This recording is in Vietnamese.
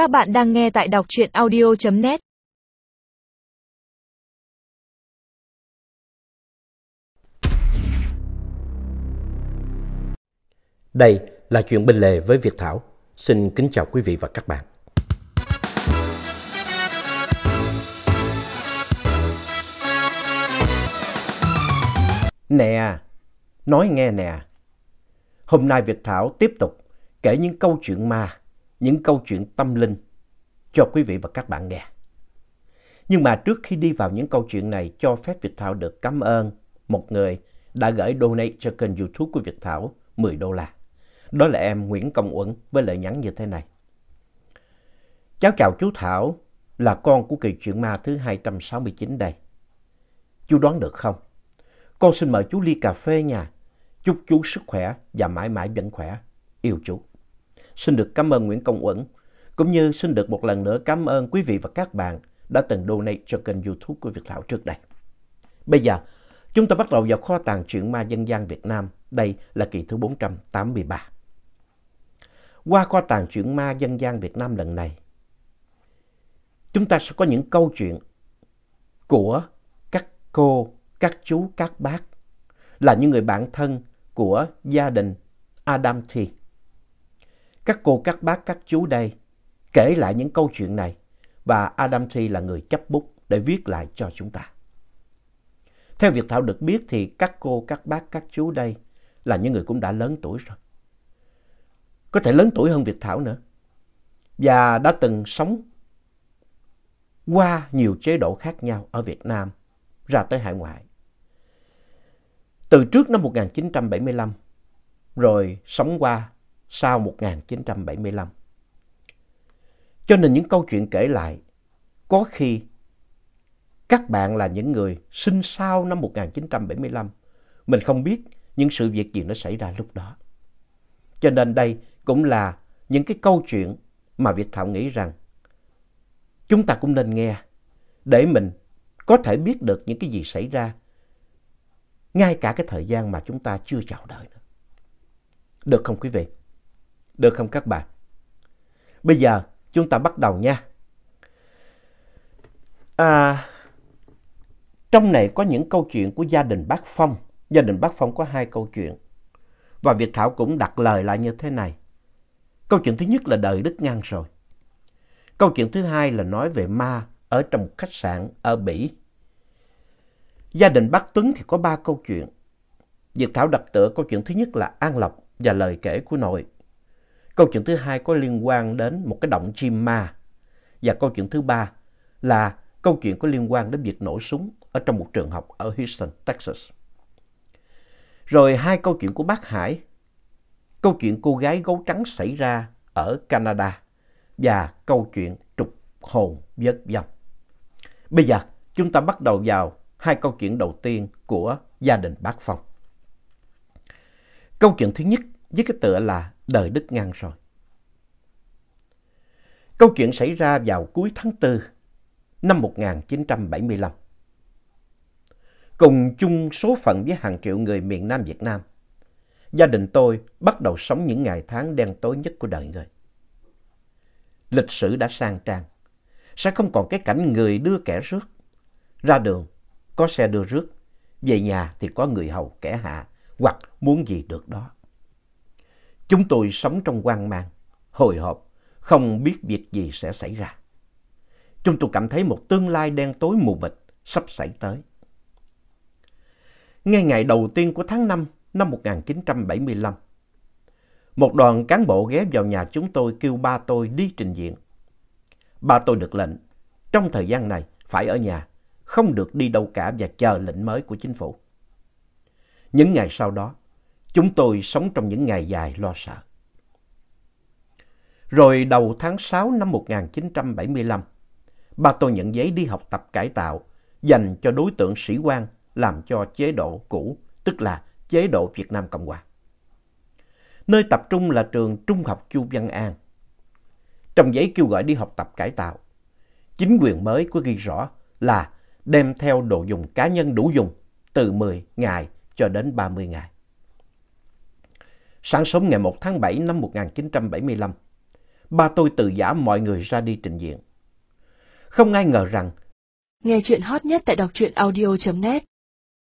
Các bạn đang nghe tại đọc truyện audio.net Đây là chuyện bên lề với Việt Thảo. Xin kính chào quý vị và các bạn. Nè, nói nghe nè. Hôm nay Việt Thảo tiếp tục kể những câu chuyện ma, những câu chuyện tâm linh cho quý vị và các bạn nghe. Nhưng mà trước khi đi vào những câu chuyện này, cho phép Việt Thảo được cảm ơn một người đã gửi donate cho kênh YouTube của Việt Thảo 10 đô la. Đó là em Nguyễn Công Uẩn với lời nhắn như thế này. Cháu chào chú Thảo, là con của kỳ chuyện ma thứ 269 đây. Chú đoán được không? Con xin mời chú ly cà phê nha. Chúc chú sức khỏe và mãi mãi vẫn khỏe. Yêu chú. Xin được cảm ơn Nguyễn Công Uẩn, cũng như xin được một lần nữa cảm ơn quý vị và các bạn đã từng donate cho kênh YouTube của Việt Thảo trước đây. Bây giờ, chúng ta bắt đầu vào kho tàng truyện ma dân gian Việt Nam. Đây là kỳ thứ 483. Qua kho tàng truyện ma dân gian Việt Nam lần này, chúng ta sẽ có những câu chuyện của các cô, các chú, các bác là những người bạn thân của gia đình Adam T. Các cô, các bác, các chú đây kể lại những câu chuyện này và Adam Tree là người chấp bút để viết lại cho chúng ta. Theo Việt Thảo được biết thì các cô, các bác, các chú đây là những người cũng đã lớn tuổi rồi. Có thể lớn tuổi hơn Việt Thảo nữa. Và đã từng sống qua nhiều chế độ khác nhau ở Việt Nam ra tới hải ngoại. Từ trước năm 1975 rồi sống qua sau 1975. Cho nên những câu chuyện kể lại, có khi các bạn là những người sinh sau năm 1975. Mình không biết những sự việc gì nó xảy ra lúc đó. Cho nên đây cũng là những cái câu chuyện mà Việt Thảo nghĩ rằng chúng ta cũng nên nghe để mình có thể biết được những cái gì xảy ra ngay cả cái thời gian mà chúng ta chưa chào đời nữa. Được không quý vị? Được không các bạn? Bây giờ chúng ta bắt đầu nha. À, trong này có những câu chuyện của gia đình bác Phong. Gia đình bác Phong có hai câu chuyện. Và Việt Thảo cũng đặt lời lại như thế này. Câu chuyện thứ nhất là đời Đức Ngang rồi. Câu chuyện thứ hai là nói về ma ở trong một khách sạn ở Bỉ. Gia đình bác Tuấn thì có ba câu chuyện. Việt Thảo đặt tựa câu chuyện thứ nhất là An Lộc và lời kể của nội. Câu chuyện thứ hai có liên quan đến một cái động chim ma. Và câu chuyện thứ ba là câu chuyện có liên quan đến việc nổ súng ở trong một trường học ở Houston, Texas. Rồi hai câu chuyện của bác Hải. Câu chuyện cô gái gấu trắng xảy ra ở Canada và câu chuyện trục hồn vớt vong. Bây giờ chúng ta bắt đầu vào hai câu chuyện đầu tiên của gia đình bác Phong. Câu chuyện thứ nhất với cái tựa là Đời Đức Ngang rồi. Câu chuyện xảy ra vào cuối tháng 4 năm 1975. Cùng chung số phận với hàng triệu người miền Nam Việt Nam, gia đình tôi bắt đầu sống những ngày tháng đen tối nhất của đời người. Lịch sử đã sang trang, sẽ không còn cái cảnh người đưa kẻ rước. Ra đường, có xe đưa rước, về nhà thì có người hầu kẻ hạ, hoặc muốn gì được đó. Chúng tôi sống trong hoang mang, hồi hộp, không biết việc gì sẽ xảy ra. Chúng tôi cảm thấy một tương lai đen tối mù mịt sắp xảy tới. Ngay ngày đầu tiên của tháng 5 năm 1975, một đoàn cán bộ ghé vào nhà chúng tôi kêu ba tôi đi trình diện. Ba tôi được lệnh, trong thời gian này phải ở nhà, không được đi đâu cả và chờ lệnh mới của chính phủ. Những ngày sau đó, chúng tôi sống trong những ngày dài lo sợ. Rồi đầu tháng 6 năm 1975, ba tôi nhận giấy đi học tập cải tạo dành cho đối tượng sĩ quan làm cho chế độ cũ, tức là chế độ Việt Nam Cộng Hòa. Nơi tập trung là trường Trung học Chu Văn An. Trong giấy kêu gọi đi học tập cải tạo, chính quyền mới có ghi rõ là đem theo đồ dùng cá nhân đủ dùng từ 10 ngày cho đến 30 ngày. Sáng sớm ngày 1 tháng 7 năm 1975, ba tôi tự giả mọi người ra đi trình diện. Không ai ngờ rằng Nghe chuyện hot nhất tại đọc truyện audio.net